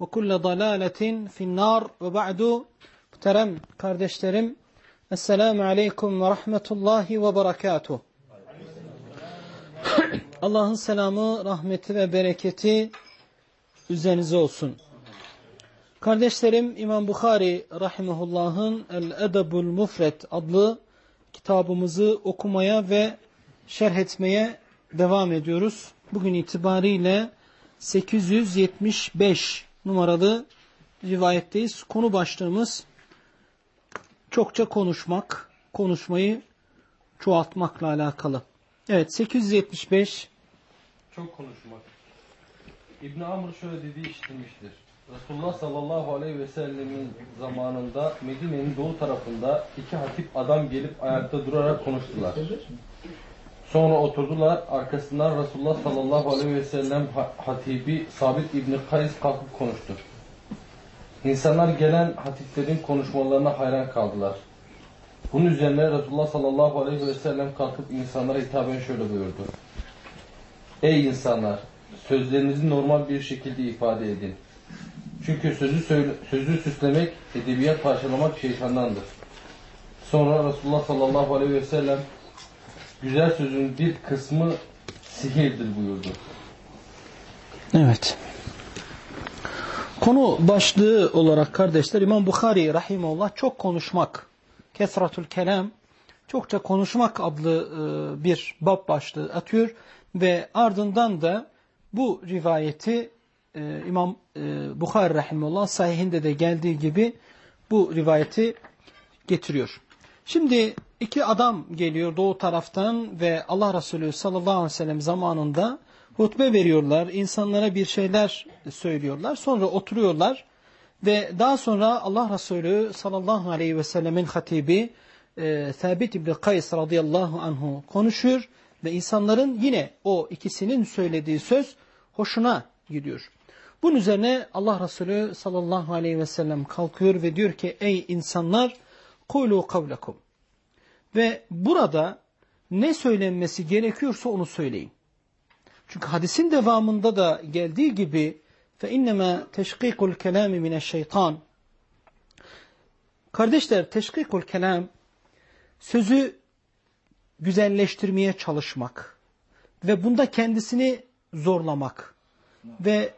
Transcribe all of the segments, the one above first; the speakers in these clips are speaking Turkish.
ve kulle dalaletin finnar ve ba'du muhterem kardeşlerim Esselamu Aleyküm ve Rahmetullahi ve Berekatuh Allah'ın selamı, rahmeti ve bereketi üzerinize olsun. Kardeşlerim İmam Bukhari Rahimahullah'ın El-Edebul Mufret adlı kitabımızı okumaya ve şerh etmeye devam ediyoruz. Bugün itibariyle 875 numaralı rivayetteyiz. Konu başlığımız çokça konuşmak, konuşmayı çoğaltmakla alakalı. Evet 875 Çok konuşmak. İbn Amr şöyle dediği işitilmiştir. Resulullah sallallahu aleyhi ve sellemin zamanında Medine'nin doğu tarafında iki hatip adam gelip ayakta durarak konuştular. Sonra oturdular. Arkasından Resulullah sallallahu aleyhi ve sellem hatibi Sabit İbni Kays kalkıp konuştu. İnsanlar gelen hatiplerin konuşmalarına hayran kaldılar. Bunun üzerine Resulullah sallallahu aleyhi ve sellem kalkıp insanlara hitaben şöyle buyurdu. Ey insanlar! Sözlerinizi normal bir şekilde ifade edin. Çünkü sözü, söyle, sözü süslemek, edebiyat parçalamak şeytandandır. Sonra Resulullah sallallahu aleyhi ve sellem güzel sözün bir kısmı sihirdir buyurdu. Evet. Konu başlığı olarak kardeşler İmam Bukhari Rahimullah çok konuşmak, kesratul kelam, çokça konuşmak adlı e, bir bab başlığı atıyor ve ardından da bu rivayeti e, İmam e, Bukhari Rahimullah sahihinde de geldiği gibi bu rivayeti getiriyor. Şimdi iki adam geliyor doğu taraftan ve Allah Resulü sallallahu aleyhi ve sellem zamanında hutbe veriyorlar. insanlara bir şeyler söylüyorlar. Sonra oturuyorlar ve daha sonra Allah Resulü sallallahu aleyhi ve sellemin hatibi e, Thabit İbni Kays radıyallahu anhu konuşuyor ve insanların yine o ikisinin söylediği söz hoşuna gidiyor. Bunun üzerine Allah Resulü sallallahu aleyhi ve sellem kalkıyor ve diyor ki ey insanlar kulu kavlekum ve burada ne söylenmesi gerekiyorsa onu söyleyin. Çünkü hadisin devamında da geldiği gibi فَاِنَّمَا تَشْقِيقُ الْكَلَامِ مِنَ الشَّيْطَانِ Kardeşler teşkikul kelam sözü güzelleştirmeye çalışmak ve bunda kendisini zorlamak ve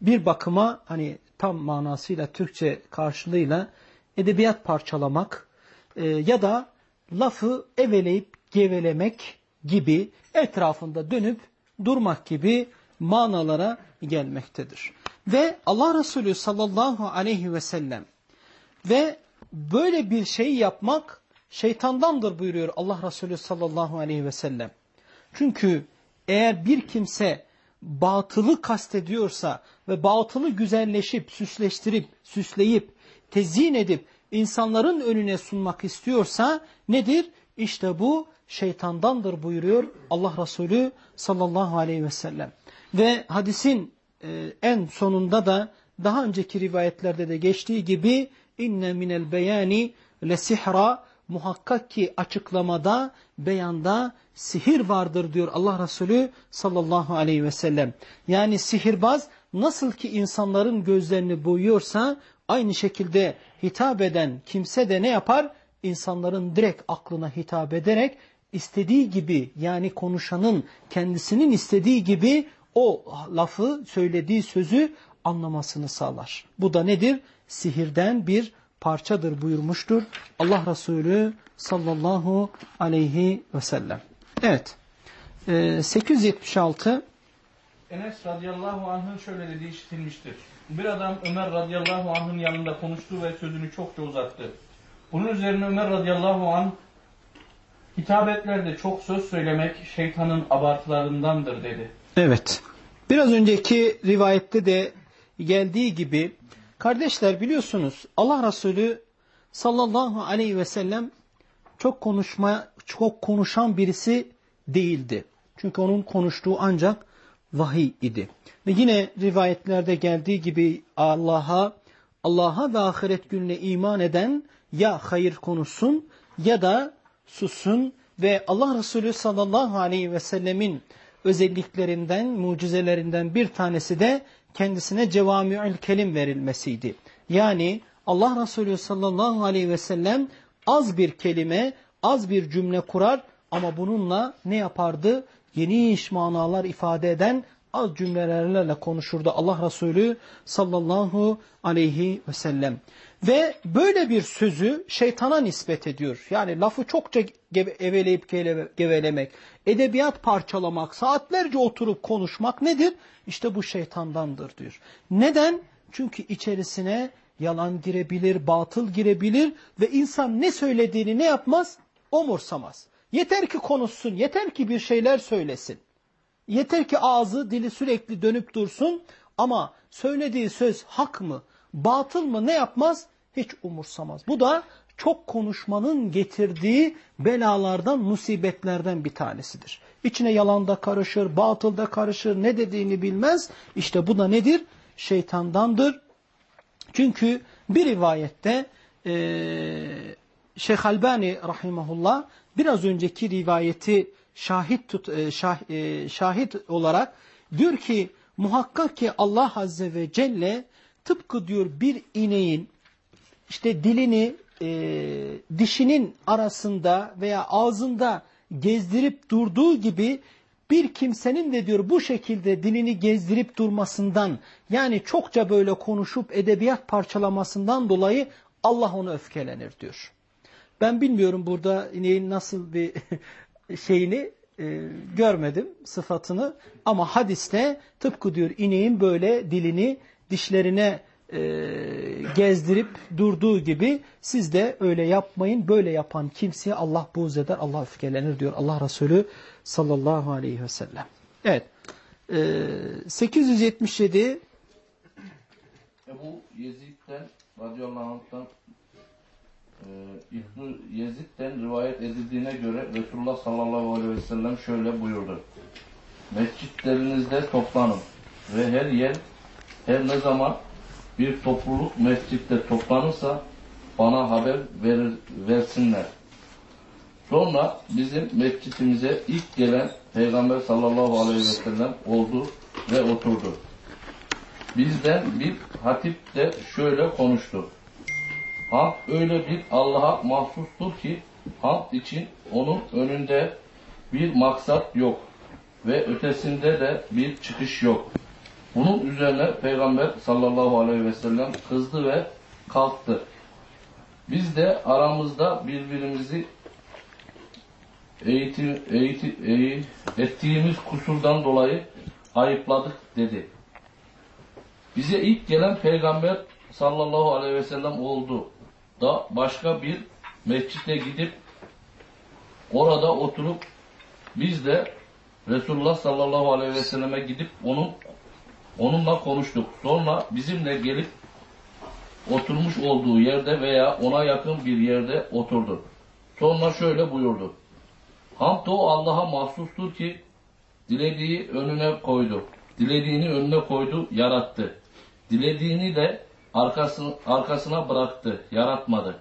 bir bakıma hani tam manasıyla Türkçe karşılığıyla edebiyat parçalamak e, ya da lafı eveleyip gevelemek gibi etrafında dönüp durmak gibi manalara gelmektedir. Ve Allah Resulü sallallahu aleyhi ve sellem ve böyle bir şey yapmak şeytandandır buyuruyor Allah Resulü sallallahu aleyhi ve sellem. Çünkü eğer bir kimse batılı kastediyorsa ve batılı güzelleşip, süsleştirip, süsleyip, tezyin edip insanların önüne sunmak istiyorsa nedir? İşte bu şeytandandır buyuruyor Allah Resulü sallallahu aleyhi ve sellem. Ve hadisin e, en sonunda da daha önceki rivayetlerde de geçtiği gibi inne minel beyani lesihra muhakkak ki açıklamada, beyanda sihir vardır diyor Allah Resulü sallallahu aleyhi ve sellem. Yani sihirbaz nasıl ki insanların gözlerini boyuyorsa aynı şekilde hitap eden kimse de ne yapar? İnsanların direkt aklına hitap ederek istediği gibi yani konuşanın kendisinin istediği gibi o lafı söylediği sözü anlamasını sağlar. Bu da nedir? Sihirden bir parçadır buyurmuştur Allah Resulü sallallahu aleyhi ve sellem. Evet. Ee, 876 Enes radıyallahu anh'ın şöyle dediği işitilmiştir. Bir adam Ömer radıyallahu anh'ın yanında konuştu ve sözünü çokça uzattı. Bunun üzerine Ömer radıyallahu anh hitabetlerde çok söz söylemek şeytanın abartılarındandır dedi. Evet. Biraz önceki rivayette de geldiği gibi kardeşler biliyorsunuz Allah Resulü sallallahu aleyhi ve sellem çok konuşma çok konuşan birisi değildi. Çünkü onun konuştuğu ancak vahiy idi. Ve yine rivayetlerde geldiği gibi Allah'a Allah'a ve ahiret gününe iman eden ya hayır konuşsun ya da sussun ve Allah Resulü sallallahu aleyhi ve sellemin özelliklerinden, mucizelerinden bir tanesi de kendisine cevamiül kelim verilmesiydi. Yani Allah Resulü sallallahu aleyhi ve sellem az bir kelime, az bir cümle kurar ama bununla ne yapardı? Geniş manalar ifade eden az cümlelerle konuşurdu Allah Resulü sallallahu aleyhi ve sellem. Ve böyle bir sözü şeytana nispet ediyor. Yani lafı çokça eveleyip gevelemek, edebiyat parçalamak, saatlerce oturup konuşmak nedir? İşte bu şeytandandır diyor. Neden? Çünkü içerisine yalan girebilir, batıl girebilir ve insan ne söylediğini ne yapmaz? Omursamaz. Yeter ki konuşsun, yeter ki bir şeyler söylesin. Yeter ki ağzı, dili sürekli dönüp dursun ama söylediği söz hak mı, batıl mı ne yapmaz? Hiç umursamaz. Bu da çok konuşmanın getirdiği belalardan, musibetlerden bir tanesidir. İçine yalan da karışır, batıl da karışır, ne dediğini bilmez. İşte bu da nedir? Şeytandandır. Çünkü bir rivayette e, Şeyh Albani rahimahullah biraz önceki rivayeti şahit tut, e, şah, e, şahit olarak diyor ki muhakkak ki Allah Azze ve Celle tıpkı diyor bir ineğin işte dilini e, dişinin arasında veya ağzında gezdirip durduğu gibi bir kimsenin de diyor bu şekilde dilini gezdirip durmasından yani çokça böyle konuşup edebiyat parçalamasından dolayı Allah onu öfkelenir diyor. Ben bilmiyorum burada ineğin nasıl bir şeyini e, görmedim sıfatını ama hadiste tıpkı diyor ineğin böyle dilini dişlerine e, gezdirip durduğu gibi siz de öyle yapmayın. Böyle yapan kimseye Allah buğz eder, Allah öfkelenir diyor Allah Resulü sallallahu aleyhi ve sellem. Evet. E, 877 Ebu Yezid'den radıyallahu anh'tan İbn Yezid'den rivayet edildiğine göre Resulullah sallallahu aleyhi ve sellem şöyle buyurdu. Mescitlerinizde toplanın ve her yer her ne zaman bir topluluk mescitte toplanırsa bana haber verir, versinler. Sonra bizim mescitimize ilk gelen Peygamber sallallahu aleyhi ve sellem oldu ve oturdu. Bizden bir hatip de şöyle konuştu. Hamd öyle bir Allah'a mahsustur ki hamd için onun önünde bir maksat yok ve ötesinde de bir çıkış yok. Bunun üzerine Peygamber sallallahu aleyhi ve sellem kızdı ve kalktı. Biz de aramızda birbirimizi eğitim, eğitim, eğitim, ettiğimiz kusurdan dolayı ayıpladık dedi. Bize ilk gelen Peygamber sallallahu aleyhi ve sellem oldu da başka bir mescite gidip orada oturup biz de Resulullah sallallahu aleyhi ve selleme gidip onun onunla konuştuk. Sonra bizimle gelip oturmuş olduğu yerde veya ona yakın bir yerde oturdu. Sonra şöyle buyurdu. Hamd o Allah'a mahsustur ki dilediği önüne koydu. Dilediğini önüne koydu, yarattı. Dilediğini de arkasını, arkasına bıraktı, yaratmadı.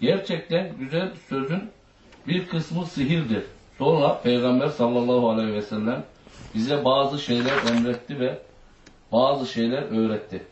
Gerçekten güzel sözün bir kısmı sihirdir. Sonra Peygamber sallallahu aleyhi ve sellem bize bazı şeyler emretti ve bazı şeyler öğretti.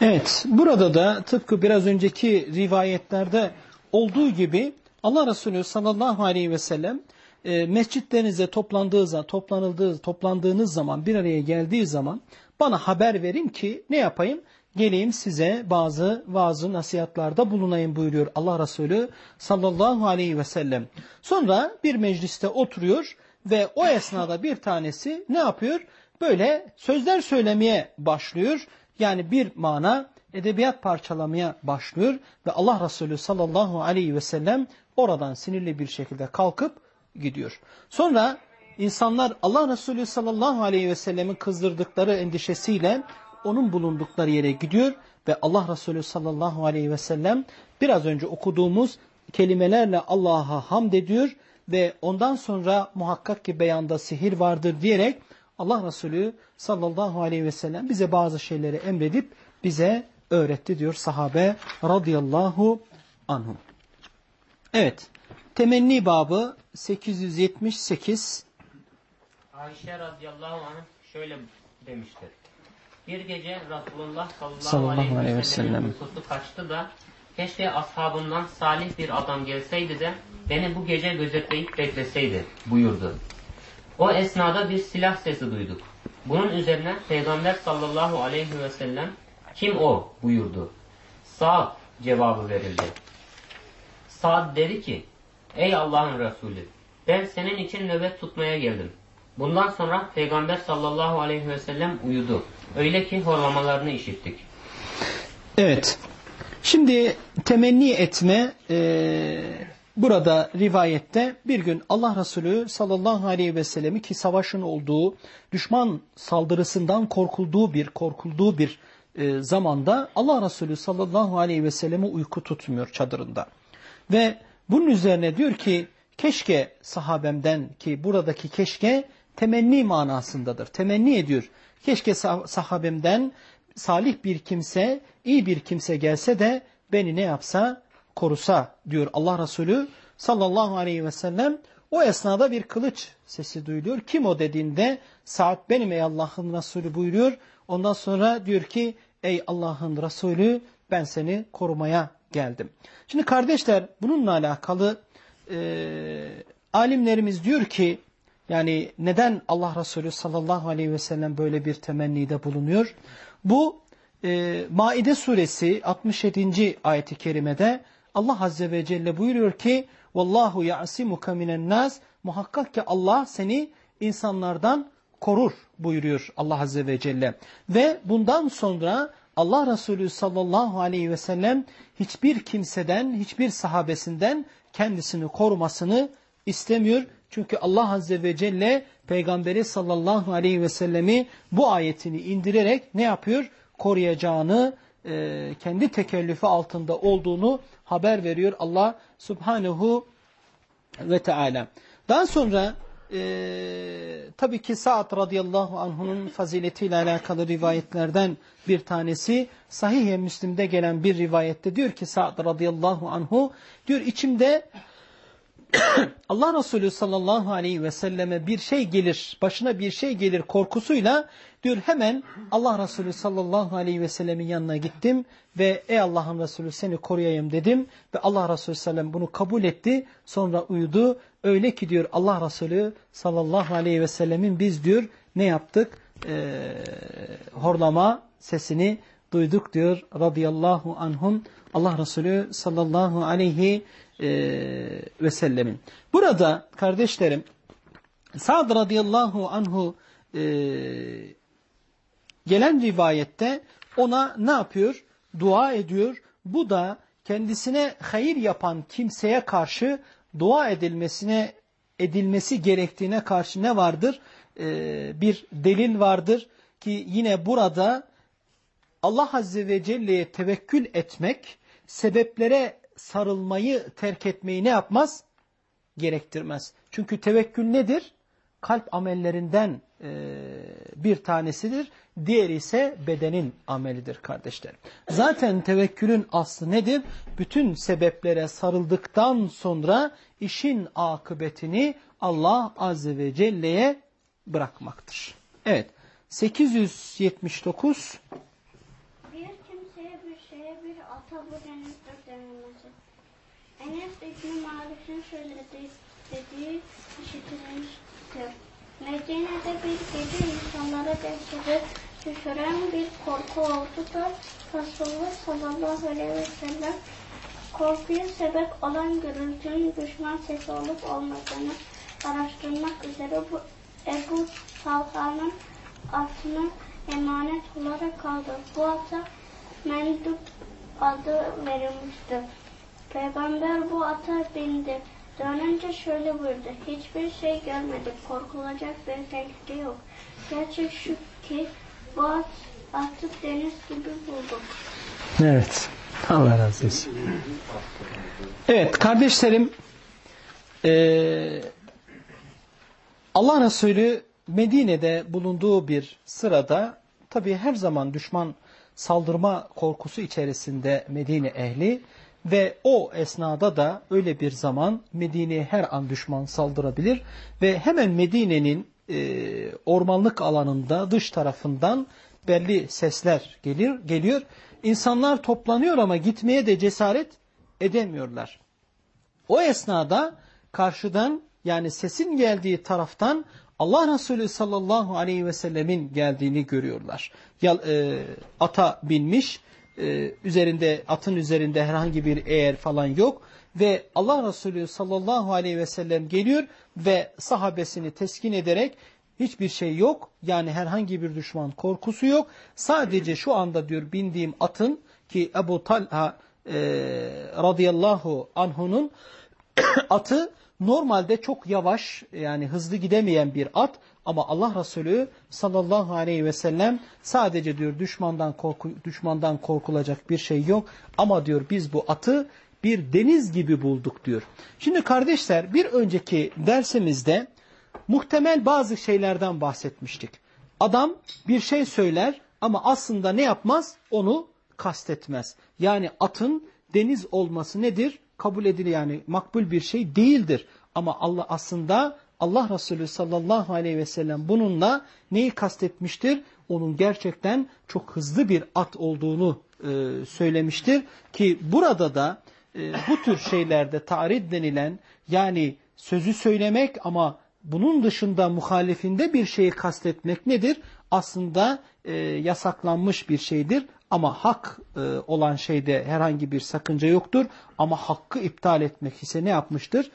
Evet, burada da tıpkı biraz önceki rivayetlerde olduğu gibi Allah Resulü sallallahu aleyhi ve sellem e, mescitlerinize toplandığı zaman, toplanıldığı, toplandığınız zaman, bir araya geldiği zaman bana haber verin ki ne yapayım? Geleyim size bazı vaazı nasihatlarda bulunayım buyuruyor Allah Resulü sallallahu aleyhi ve sellem. Sonra bir mecliste oturuyor ve o esnada bir tanesi ne yapıyor? Böyle sözler söylemeye başlıyor. Yani bir mana edebiyat parçalamaya başlıyor ve Allah Resulü sallallahu aleyhi ve sellem oradan sinirli bir şekilde kalkıp gidiyor. Sonra insanlar Allah Resulü sallallahu aleyhi ve sellemin kızdırdıkları endişesiyle onun bulundukları yere gidiyor ve Allah Resulü sallallahu aleyhi ve sellem biraz önce okuduğumuz kelimelerle Allah'a hamd ediyor ve ondan sonra muhakkak ki beyanda sihir vardır diyerek Allah Resulü sallallahu aleyhi ve sellem bize bazı şeyleri emredip bize öğretti diyor sahabe radıyallahu anhum. Evet. Temenni babı 878 Ayşe radıyallahu anh şöyle demiştir. Bir gece Resulullah sallallahu, Sallallahu aleyhi ve sellem'in sellem. uykusu kaçtı da keşke ashabından salih bir adam gelseydi de beni bu gece gözetleyip bekleseydi buyurdu. O esnada bir silah sesi duyduk. Bunun üzerine Peygamber sallallahu aleyhi ve sellem kim o buyurdu. Sa'd cevabı verildi. Sa'd dedi ki ey Allah'ın Resulü ben senin için nöbet tutmaya geldim. Bundan sonra Peygamber sallallahu aleyhi ve sellem uyudu. Öyle ki horlamalarını işittik. Evet. Şimdi temenni etme e, burada rivayette bir gün Allah Resulü sallallahu aleyhi ve sellemi ki savaşın olduğu düşman saldırısından korkulduğu bir korkulduğu bir e, zamanda Allah Resulü sallallahu aleyhi ve sellemi uyku tutmuyor çadırında. Ve bunun üzerine diyor ki keşke sahabemden ki buradaki keşke temenni manasındadır. Temenni ediyor. Keşke sah- sahabemden salih bir kimse, iyi bir kimse gelse de beni ne yapsa korusa diyor Allah Resulü sallallahu aleyhi ve sellem. O esnada bir kılıç sesi duyuluyor. Kim o dediğinde saat benim ey Allah'ın Resulü buyuruyor. Ondan sonra diyor ki ey Allah'ın Resulü ben seni korumaya geldim. Şimdi kardeşler bununla alakalı alimlerimiz diyor ki yani neden Allah Resulü sallallahu aleyhi ve sellem böyle bir temennide bulunuyor? Bu e, Maide suresi 67. ayeti kerimede Allah azze ve celle buyuruyor ki Vallahu ya'simuka minen nas muhakkak ki Allah seni insanlardan korur buyuruyor Allah azze ve celle. Ve bundan sonra Allah Resulü sallallahu aleyhi ve sellem hiçbir kimseden, hiçbir sahabesinden kendisini korumasını istemiyor. Çünkü Allah Azze ve Celle Peygamberi sallallahu aleyhi ve sellemi bu ayetini indirerek ne yapıyor? Koruyacağını, e, kendi tekellüfü altında olduğunu haber veriyor Allah Subhanahu ve Teala. Daha sonra e, tabii ki Sa'd radıyallahu anh'unun faziletiyle alakalı rivayetlerden bir tanesi Sahih-i Müslim'de gelen bir rivayette diyor ki Sa'd radıyallahu anhu diyor içimde Allah Resulü sallallahu aleyhi ve selleme bir şey gelir, başına bir şey gelir korkusuyla diyor hemen Allah Resulü sallallahu aleyhi ve sellemin yanına gittim ve ey Allah'ın Resulü seni koruyayım dedim ve Allah Resulü sellem bunu kabul etti sonra uyudu. Öyle ki diyor Allah Resulü sallallahu aleyhi ve sellemin biz diyor ne yaptık? Ee, horlama sesini duyduk diyor radıyallahu anhum Allah Resulü sallallahu aleyhi e, ve sellemin. Burada kardeşlerim Sa'd radıyallahu anhu e, gelen rivayette ona ne yapıyor? Dua ediyor. Bu da kendisine hayır yapan kimseye karşı dua edilmesine edilmesi gerektiğine karşı ne vardır? Ee, bir delil vardır ki yine burada Allah Azze ve Celle'ye tevekkül etmek, sebeplere sarılmayı terk etmeyi ne yapmaz? Gerektirmez. Çünkü tevekkül nedir? kalp amellerinden e, bir tanesidir. Diğeri ise bedenin amelidir kardeşler. Zaten tevekkülün aslı nedir? Bütün sebeplere sarıldıktan sonra işin akıbetini Allah Azze ve Celle'ye bırakmaktır. Evet. 879 Bir kimseye bir şeye bir ata bu denilmesi. Enes İbni Malik'in şöyle de- dediği işitilmiştir. Medine'de bir gece insanlara dehşete düşüren bir korku oldu da Resulullah sallallahu aleyhi ve sellem korkuya sebep olan gürültünün düşman sesi olup olmadığını araştırmak üzere bu Ebu Talha'nın atını emanet olarak aldı. Bu ata Mendup adı verilmişti. Peygamber bu ata bindi. Dönünce şöyle buyurdu. Hiçbir şey görmedik. Korkulacak bir tehlike yok. Gerçek şu ki bu at, atı deniz gibi bulduk. Evet. Allah razı olsun. Evet kardeşlerim eee, Allah Resulü Medine'de bulunduğu bir sırada tabi her zaman düşman saldırma korkusu içerisinde Medine ehli ve o esnada da öyle bir zaman Medine'ye her an düşman saldırabilir ve hemen Medine'nin e, ormanlık alanında dış tarafından belli sesler gelir, geliyor. İnsanlar toplanıyor ama gitmeye de cesaret edemiyorlar. O esnada karşıdan yani sesin geldiği taraftan Allah Resulü sallallahu aleyhi ve sellemin geldiğini görüyorlar. E, ata binmiş, e, üzerinde atın üzerinde herhangi bir eğer falan yok ve Allah Resulü sallallahu aleyhi ve sellem geliyor ve sahabesini teskin ederek hiçbir şey yok. Yani herhangi bir düşman korkusu yok. Sadece şu anda diyor bindiğim atın ki Ebu Talha e, radıyallahu anhunun atı normalde çok yavaş yani hızlı gidemeyen bir at ama Allah Resulü sallallahu aleyhi ve sellem sadece diyor düşmandan korku düşmandan korkulacak bir şey yok ama diyor biz bu atı bir deniz gibi bulduk diyor. Şimdi kardeşler bir önceki dersimizde muhtemel bazı şeylerden bahsetmiştik. Adam bir şey söyler ama aslında ne yapmaz? Onu kastetmez. Yani atın deniz olması nedir? Kabul edilir yani makbul bir şey değildir. Ama Allah aslında Allah Resulü sallallahu aleyhi ve sellem bununla neyi kastetmiştir? Onun gerçekten çok hızlı bir at olduğunu e, söylemiştir. Ki burada da e, bu tür şeylerde tarid denilen yani sözü söylemek ama bunun dışında muhalefinde bir şeyi kastetmek nedir? Aslında e, yasaklanmış bir şeydir ama hak olan şeyde herhangi bir sakınca yoktur. Ama hakkı iptal etmek ise ne yapmıştır?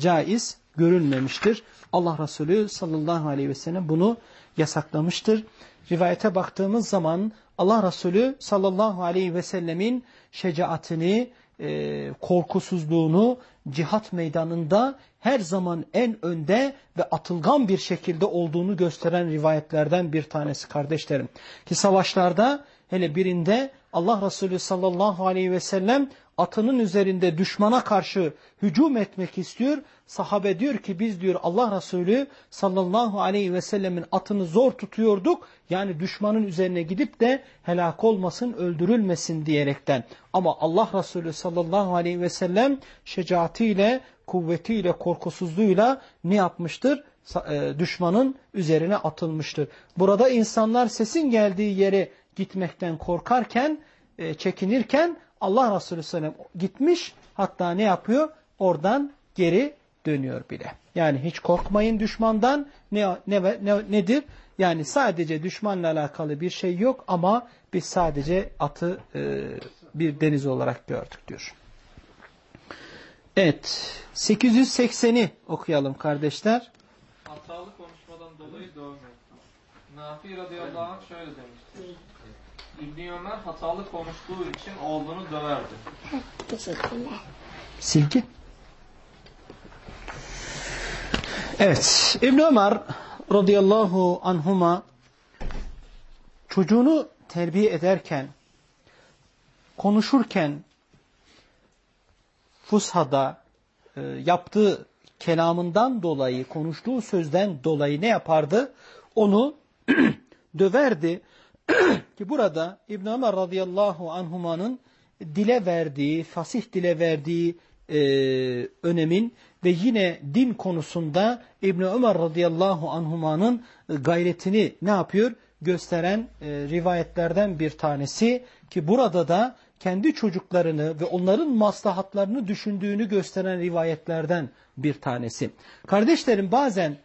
Caiz görülmemiştir. Allah Resulü sallallahu aleyhi ve sellem bunu yasaklamıştır. Rivayete baktığımız zaman Allah Resulü sallallahu aleyhi ve sellemin şecaatini, e, korkusuzluğunu cihat meydanında her zaman en önde ve atılgan bir şekilde olduğunu gösteren rivayetlerden bir tanesi kardeşlerim. Ki savaşlarda hele birinde Allah Resulü sallallahu aleyhi ve sellem atının üzerinde düşmana karşı hücum etmek istiyor. Sahabe diyor ki biz diyor Allah Resulü sallallahu aleyhi ve sellemin atını zor tutuyorduk. Yani düşmanın üzerine gidip de helak olmasın, öldürülmesin diyerekten. Ama Allah Resulü sallallahu aleyhi ve sellem şecaatiyle, kuvvetiyle, korkusuzluğuyla ne yapmıştır? E, düşmanın üzerine atılmıştır. Burada insanlar sesin geldiği yere gitmekten korkarken, e, çekinirken Allah Resulü sellem gitmiş hatta ne yapıyor? Oradan geri dönüyor bile. Yani hiç korkmayın düşmandan ne, ne, ne nedir? Yani sadece düşmanla alakalı bir şey yok ama biz sadece atı e, bir deniz olarak gördük diyor. Evet 880'i okuyalım kardeşler. Hatalı konuşmadan dolayı dövmek. Nafi radıyallahu anh şöyle demiştir. İbni Ömer hatalı konuştuğu için oğlunu döverdi. Teşekkürler. Silgi. Evet İbn Ömer radıyallahu anhuma çocuğunu terbiye ederken konuşurken fushada e, yaptığı kelamından dolayı, konuştuğu sözden dolayı ne yapardı? Onu döverdi. Ki burada İbn Ömer radıyallahu anhumanın dile verdiği, fasih dile verdiği e, önemin ve yine din konusunda İbn Ömer radıyallahu anhumanın gayretini ne yapıyor? Gösteren e, rivayetlerden bir tanesi ki burada da kendi çocuklarını ve onların maslahatlarını düşündüğünü gösteren rivayetlerden bir tanesi. Kardeşlerim bazen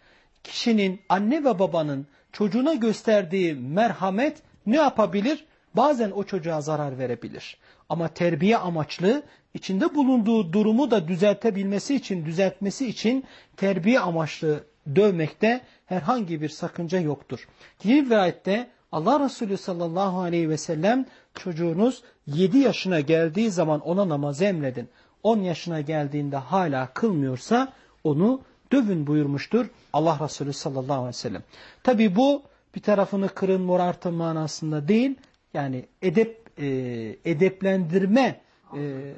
kişinin anne ve babanın çocuğuna gösterdiği merhamet ne yapabilir? Bazen o çocuğa zarar verebilir. Ama terbiye amaçlı içinde bulunduğu durumu da düzeltebilmesi için, düzeltmesi için terbiye amaçlı dövmekte herhangi bir sakınca yoktur. Yeni rivayette Allah Resulü sallallahu aleyhi ve sellem çocuğunuz 7 yaşına geldiği zaman ona namaz emredin. 10 yaşına geldiğinde hala kılmıyorsa onu dövün buyurmuştur Allah Resulü sallallahu aleyhi ve sellem. Tabi bu bir tarafını kırın morartın manasında değil yani edep e, edeplendirme e,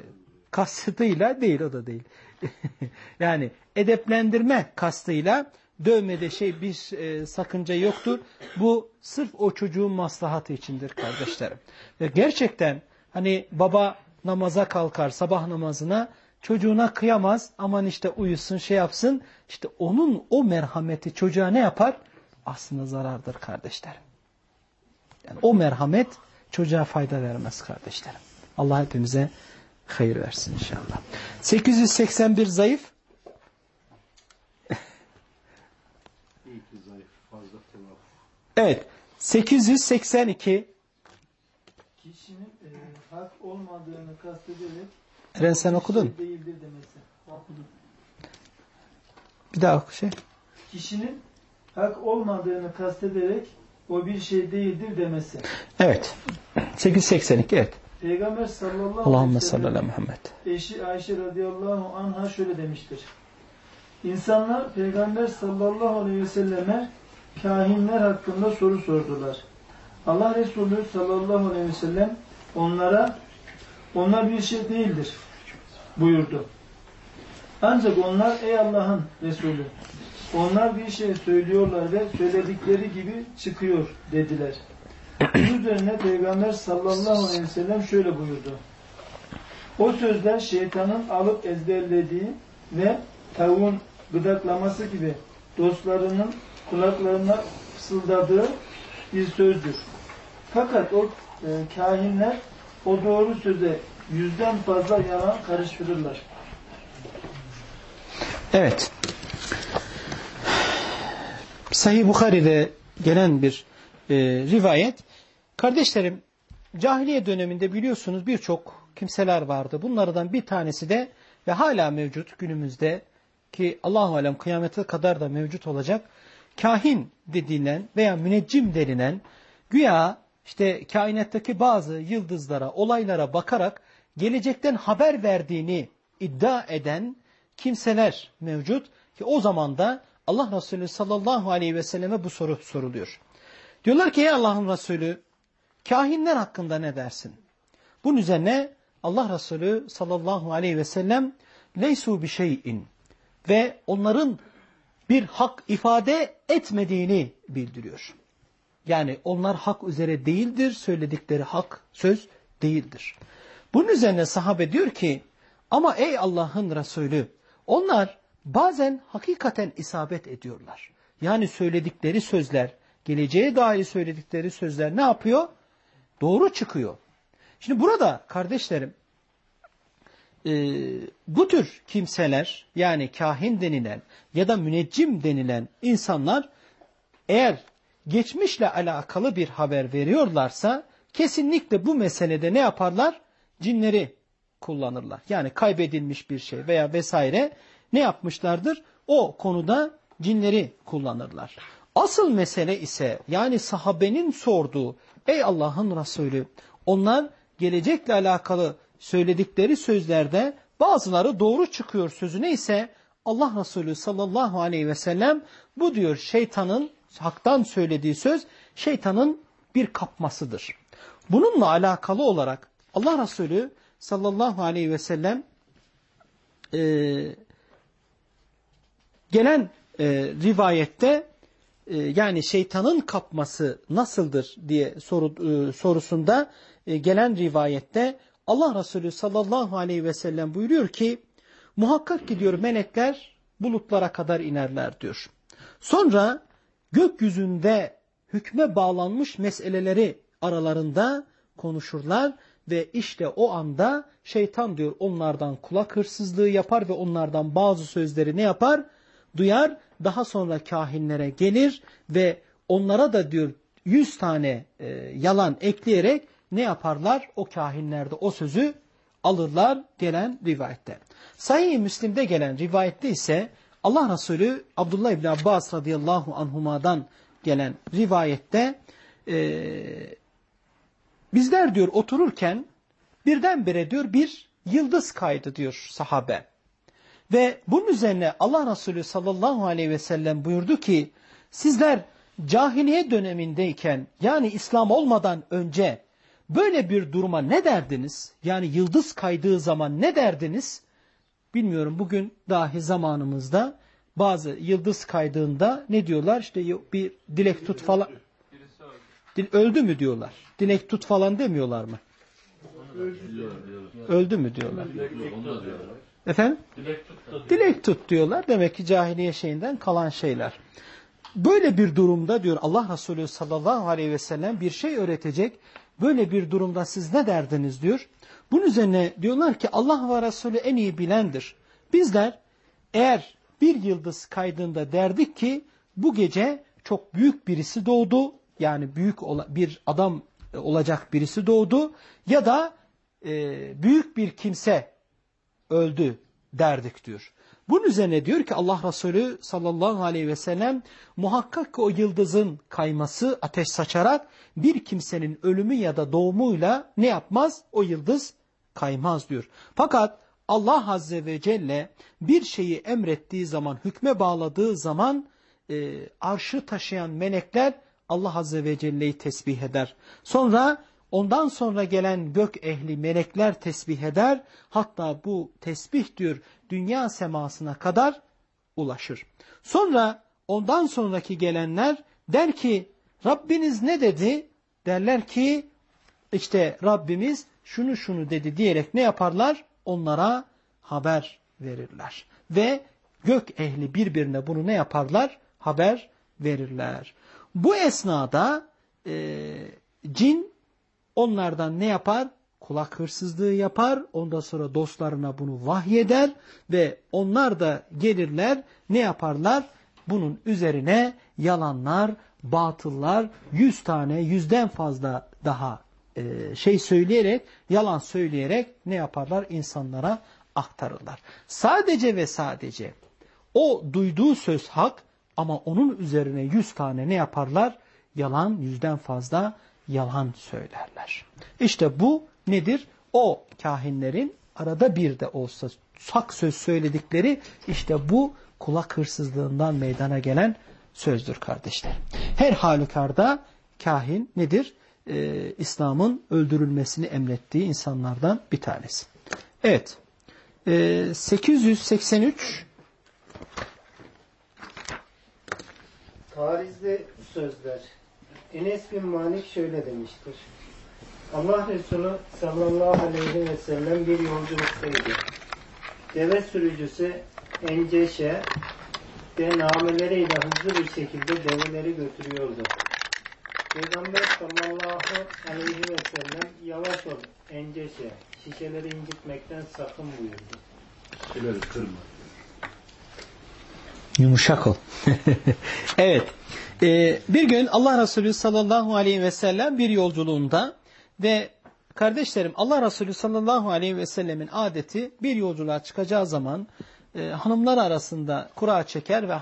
kastıyla değil o da değil. yani edeplendirme kastıyla dövmede şey bir e, sakınca yoktur. Bu sırf o çocuğun maslahatı içindir kardeşlerim. Ve gerçekten hani baba namaza kalkar sabah namazına çocuğuna kıyamaz aman işte uyusun şey yapsın işte onun o merhameti çocuğa ne yapar? Aslında zarardır kardeşlerim. Yani o merhamet çocuğa fayda vermez kardeşlerim. Allah hepimize hayır versin inşallah. 881 zayıf. Evet. 882 Kişinin e, hak olmadığını kastederek Eren sen okudun. şey değildir demesi. Okudum. Bir daha oku şey. Kişinin hak olmadığını kastederek o bir şey değildir demesi. Evet. 882 evet. Peygamber sallallahu aleyhi Allahümme ve salli ala sellem Muhammed. eşi Ayşe radıyallahu anha şöyle demiştir. İnsanlar Peygamber sallallahu aleyhi ve selleme kahinler hakkında soru sordular. Allah Resulü sallallahu aleyhi ve sellem onlara onlar bir şey değildir buyurdu. Ancak onlar ey Allah'ın Resulü onlar bir şey söylüyorlar ve söyledikleri gibi çıkıyor dediler. Bunun üzerine Peygamber sallallahu aleyhi ve sellem şöyle buyurdu. O sözler şeytanın alıp ezberlediği ve tavuğun gıdaklaması gibi dostlarının kulaklarına fısıldadığı bir sözdür. Fakat o e, kahinler o doğru söze yüzden fazla yalan karıştırırlar. Evet. Sahih Bukhari'de gelen bir e, rivayet. Kardeşlerim, cahiliye döneminde biliyorsunuz birçok kimseler vardı. Bunlardan bir tanesi de ve hala mevcut günümüzde ki Allahu alem kıyamete kadar da mevcut olacak kahin dediğinden veya müneccim denilen güya işte kainattaki bazı yıldızlara, olaylara bakarak gelecekten haber verdiğini iddia eden kimseler mevcut ki o zaman da Allah Resulü sallallahu aleyhi ve selleme bu soru soruluyor. Diyorlar ki ey Allah'ın Resulü kahinler hakkında ne dersin? Bunun üzerine Allah Resulü sallallahu aleyhi ve sellem leysu bir şeyin ve onların bir hak ifade etmediğini bildiriyor. Yani onlar hak üzere değildir, söyledikleri hak söz değildir. Bunun üzerine sahabe diyor ki ama ey Allah'ın Resulü onlar bazen hakikaten isabet ediyorlar. Yani söyledikleri sözler, geleceğe dair söyledikleri sözler ne yapıyor? Doğru çıkıyor. Şimdi burada kardeşlerim e, bu tür kimseler yani kahin denilen ya da müneccim denilen insanlar eğer geçmişle alakalı bir haber veriyorlarsa kesinlikle bu meselede ne yaparlar? Cinleri kullanırlar. Yani kaybedilmiş bir şey veya vesaire ne yapmışlardır? O konuda cinleri kullanırlar. Asıl mesele ise yani sahabenin sorduğu ey Allah'ın Resulü onlar gelecekle alakalı söyledikleri sözlerde bazıları doğru çıkıyor sözüne ise Allah Resulü sallallahu aleyhi ve sellem bu diyor şeytanın haktan söylediği söz şeytanın bir kapmasıdır. Bununla alakalı olarak Allah Resulü sallallahu aleyhi ve sellem e, gelen e, rivayette e, yani şeytanın kapması nasıldır diye soru, e, sorusunda e, gelen rivayette Allah Resulü sallallahu aleyhi ve sellem buyuruyor ki muhakkak ki diyor melekler bulutlara kadar inerler diyor. Sonra gökyüzünde hükme bağlanmış meseleleri aralarında konuşurlar ve işte o anda şeytan diyor onlardan kulak hırsızlığı yapar ve onlardan bazı sözleri ne yapar? Duyar daha sonra kahinlere gelir ve onlara da diyor yüz tane e, yalan ekleyerek ne yaparlar? O kahinlerde o sözü alırlar gelen rivayette. Sahih-i Müslim'de gelen rivayette ise Allah Resulü Abdullah İbni Abbas radıyallahu anhuma'dan gelen rivayette e, bizler diyor otururken birdenbire diyor bir yıldız kaydı diyor sahabe. Ve bunun üzerine Allah Resulü sallallahu aleyhi ve sellem buyurdu ki sizler cahiliye dönemindeyken yani İslam olmadan önce böyle bir duruma ne derdiniz? Yani yıldız kaydığı zaman ne derdiniz? Bilmiyorum bugün dahi zamanımızda bazı yıldız kaydığında ne diyorlar? İşte bir dilek tut falan. Dil, öldü mü diyorlar. Dilek tut falan demiyorlar mı? Öldü mü diyorlar. Efendim? Dilek tut Dilek tut diyorlar. Demek ki cahiliye şeyinden kalan şeyler. Böyle bir durumda diyor Allah Resulü sallallahu aleyhi ve sellem bir şey öğretecek. Böyle bir durumda siz ne derdiniz diyor. Bunun üzerine diyorlar ki Allah ve Resulü en iyi bilendir. Bizler eğer bir yıldız kaydında derdik ki bu gece çok büyük birisi doğdu. Yani büyük bir adam olacak birisi doğdu. Ya da e, büyük bir kimse öldü derdik diyor. Bunun üzerine diyor ki Allah Resulü sallallahu aleyhi ve sellem muhakkak ki o yıldızın kayması ateş saçarak bir kimsenin ölümü ya da doğumuyla ne yapmaz? O yıldız kaymaz diyor. Fakat Allah Azze ve Celle bir şeyi emrettiği zaman, hükme bağladığı zaman e, arşı taşıyan melekler Allah Azze ve Celle'yi tesbih eder. Sonra ondan sonra gelen gök ehli melekler tesbih eder. Hatta bu tesbih diyor dünya semasına kadar ulaşır. Sonra ondan sonraki gelenler der ki Rabbiniz ne dedi? Derler ki işte Rabbimiz şunu şunu dedi diyerek ne yaparlar? Onlara haber verirler. Ve gök ehli birbirine bunu ne yaparlar? Haber verirler. Bu esnada e, cin onlardan ne yapar? Kulak hırsızlığı yapar. Ondan sonra dostlarına bunu vahyeder ve onlar da gelirler ne yaparlar? Bunun üzerine yalanlar, batıllar, yüz tane, yüzden fazla daha e, şey söyleyerek, yalan söyleyerek ne yaparlar? İnsanlara aktarırlar. Sadece ve sadece o duyduğu söz hak ama onun üzerine yüz tane ne yaparlar? Yalan, yüzden fazla yalan söylerler. İşte bu nedir? O kahinlerin arada bir de olsa sak söz söyledikleri işte bu kulak hırsızlığından meydana gelen sözdür kardeşler. Her halükarda kahin nedir? Ee, İslam'ın öldürülmesini emrettiği insanlardan bir tanesi. Evet. Ee, 883 Tarizli sözler. Enes bin Malik şöyle demiştir. Allah Resulü sallallahu aleyhi ve sellem bir yolculuktaydı. Deve sürücüsü Enceşe ve nameleriyle hızlı bir şekilde develeri götürüyordu. Peygamber sallallahu aleyhi ve sellem yavaş ol Enceşe şişeleri incitmekten sakın buyurdu. Şişeleri kırma. Yumuşak ol. evet. Ee, bir gün Allah Resulü sallallahu aleyhi ve sellem bir yolculuğunda ve kardeşlerim Allah Resulü sallallahu aleyhi ve sellemin adeti bir yolculuğa çıkacağı zaman e, hanımlar arasında kura çeker ve e,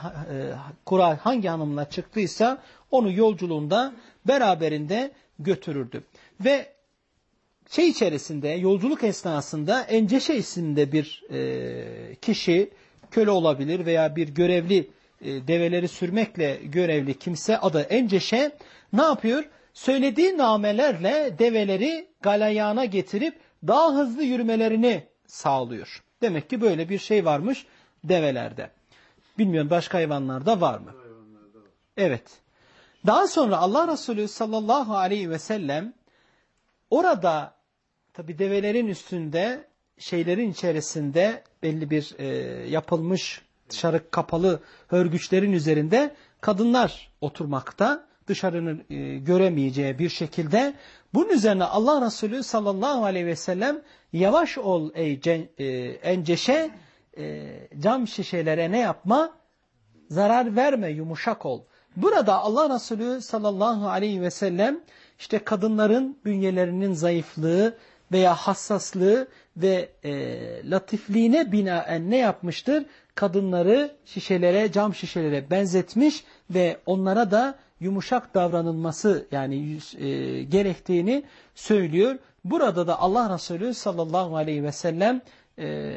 kura hangi hanımla çıktıysa onu yolculuğunda beraberinde götürürdü. Ve şey içerisinde yolculuk esnasında Enceşe isimli bir e, kişi köle olabilir veya bir görevli e, develeri sürmekle görevli kimse adı Enceşe ne yapıyor? Söylediği namelerle develeri galayana getirip daha hızlı yürümelerini sağlıyor. Demek ki böyle bir şey varmış develerde. Bilmiyorum başka hayvanlarda var mı? Evet. Daha sonra Allah Resulü sallallahu aleyhi ve sellem orada tabi develerin üstünde şeylerin içerisinde belli bir e, yapılmış dışarı kapalı hörgüçlerin üzerinde kadınlar oturmakta dışarının e, göremeyeceği bir şekilde bunun üzerine Allah Resulü sallallahu aleyhi ve sellem yavaş ol ey cen, e, enceşe e, cam şişelere ne yapma zarar verme yumuşak ol. Burada Allah Resulü sallallahu aleyhi ve sellem işte kadınların bünyelerinin zayıflığı veya hassaslığı ve e, latifliğine binaen ne yapmıştır? Kadınları şişelere, cam şişelere benzetmiş ve onlara da yumuşak davranılması yani e, gerektiğini söylüyor. Burada da Allah Resulü sallallahu aleyhi ve sellem e,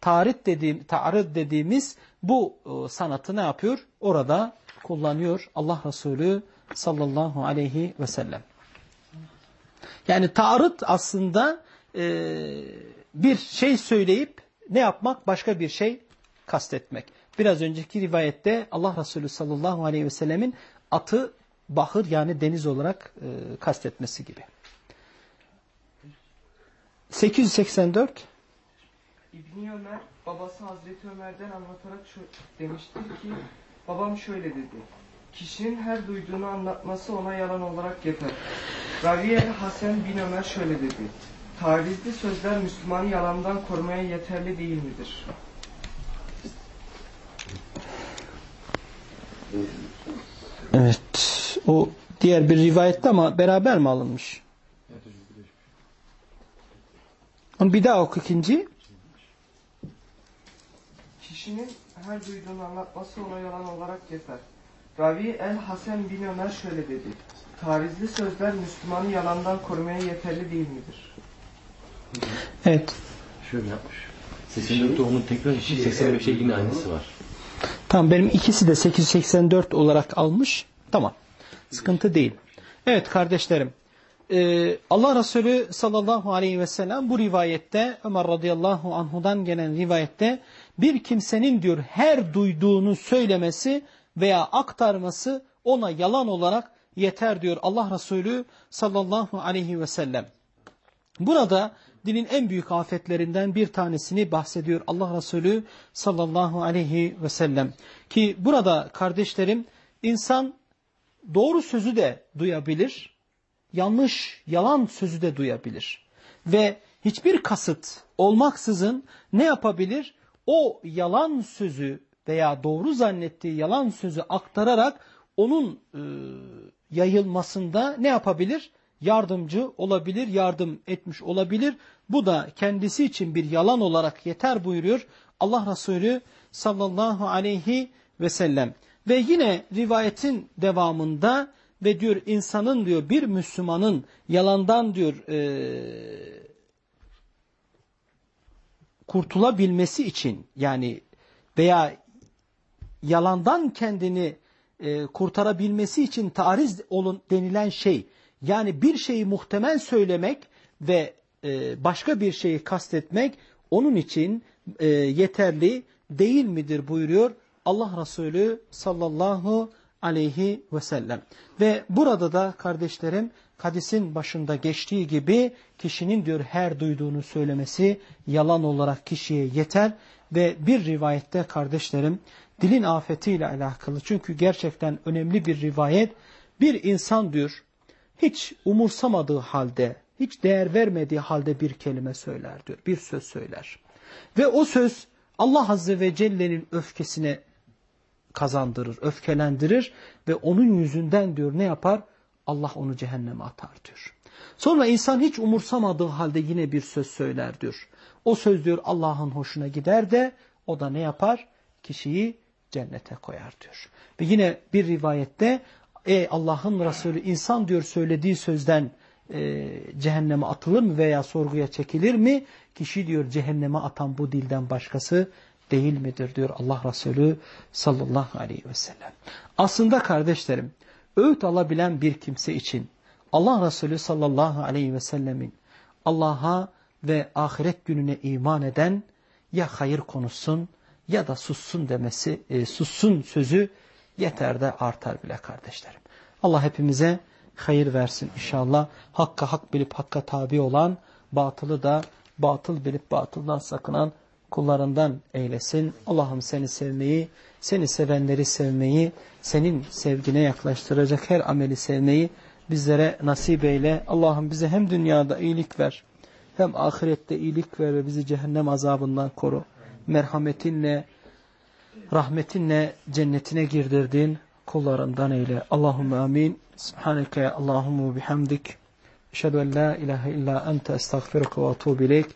tarit dediğim, ta'arıd dediğimiz bu e, sanatı ne yapıyor? Orada kullanıyor Allah Resulü sallallahu aleyhi ve sellem. Yani taarrut aslında e, bir şey söyleyip ne yapmak? Başka bir şey kastetmek. Biraz önceki rivayette Allah Resulü sallallahu aleyhi ve sellemin atı bahır yani deniz olarak e, kastetmesi gibi. 884 İbni Ömer babası Hazreti Ömer'den anlatarak demiştir ki babam şöyle dedi. Kişinin her duyduğunu anlatması ona yalan olarak yeter. Raviye Hasan bin Ömer şöyle dedi. Tavizli sözler Müslümanı yalandan korumaya yeterli değil midir? Evet. O diğer bir rivayette ama beraber mi alınmış? Onu bir daha oku ikinci. Kişinin her duyduğunu anlatması ona yalan olarak yeter. Ravi El Hasan bin Ömer şöyle dedi. Tarizli sözler Müslümanı yalandan korumaya yeterli değil midir? Evet. Şöyle yapmış. 84'te onun tekrar işi 85 şey yine aynısı var. Tamam benim ikisi de 884 olarak almış. Tamam. Sıkıntı değil. Evet kardeşlerim. Ee, Allah Resulü sallallahu aleyhi ve sellem bu rivayette Ömer radıyallahu anhudan gelen rivayette bir kimsenin diyor her duyduğunu söylemesi veya aktarması ona yalan olarak yeter diyor Allah Resulü sallallahu aleyhi ve sellem. Burada dinin en büyük afetlerinden bir tanesini bahsediyor Allah Resulü sallallahu aleyhi ve sellem. Ki burada kardeşlerim insan doğru sözü de duyabilir, yanlış, yalan sözü de duyabilir. Ve hiçbir kasıt olmaksızın ne yapabilir? O yalan sözü veya doğru zannettiği yalan sözü aktararak onun e, yayılmasında ne yapabilir? Yardımcı olabilir, yardım etmiş olabilir. Bu da kendisi için bir yalan olarak yeter buyuruyor Allah Resulü sallallahu aleyhi ve sellem. Ve yine rivayetin devamında ve diyor insanın diyor bir Müslümanın yalandan diyor e, kurtulabilmesi için yani veya yalandan kendini e, kurtarabilmesi için tariz olun denilen şey yani bir şeyi muhtemel söylemek ve e, başka bir şeyi kastetmek onun için e, yeterli değil midir buyuruyor Allah Resulü sallallahu aleyhi ve sellem. Ve burada da kardeşlerim hadisin başında geçtiği gibi kişinin diyor her duyduğunu söylemesi yalan olarak kişiye yeter. Ve bir rivayette kardeşlerim dilin afetiyle alakalı. Çünkü gerçekten önemli bir rivayet. Bir insan diyor hiç umursamadığı halde hiç değer vermediği halde bir kelime söyler diyor bir söz söyler ve o söz Allah Azze ve Celle'nin öfkesine kazandırır, öfkelendirir ve onun yüzünden diyor ne yapar? Allah onu cehenneme atar diyor. Sonra insan hiç umursamadığı halde yine bir söz söyler diyor. O söz diyor Allah'ın hoşuna gider de o da ne yapar? Kişiyi cennete koyar diyor. Ve yine bir rivayette ey Allah'ın Resulü insan diyor söylediği sözden e, cehenneme atılır mı veya sorguya çekilir mi? Kişi diyor cehenneme atan bu dilden başkası değil midir diyor Allah Resulü sallallahu aleyhi ve sellem. Aslında kardeşlerim öğüt alabilen bir kimse için Allah Resulü sallallahu aleyhi ve sellemin Allah'a ve ahiret gününe iman eden ya hayır konuşsun ya da sussun demesi, e, sussun sözü yeter de artar bile kardeşlerim. Allah hepimize hayır versin inşallah. Hakka hak bilip hakka tabi olan, batılı da batıl bilip batıldan sakınan kullarından eylesin. Allah'ım seni sevmeyi, seni sevenleri sevmeyi, senin sevgine yaklaştıracak her ameli sevmeyi bizlere nasip eyle. Allah'ım bize hem dünyada iyilik ver, hem ahirette iyilik ver ve bizi cehennem azabından koru. Merhametinle, rahmetinle cennetine girdirdin kullarından eyle. Allahümme amin. Subhaneke Allahümme bihamdik. Eşhedü en la ilahe illa ente estağfiruka ve atubu ileyk.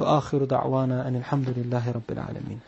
Ve ahiru da'vana enilhamdülillahi rabbil alemin.